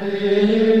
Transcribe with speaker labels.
Speaker 1: Alleluia.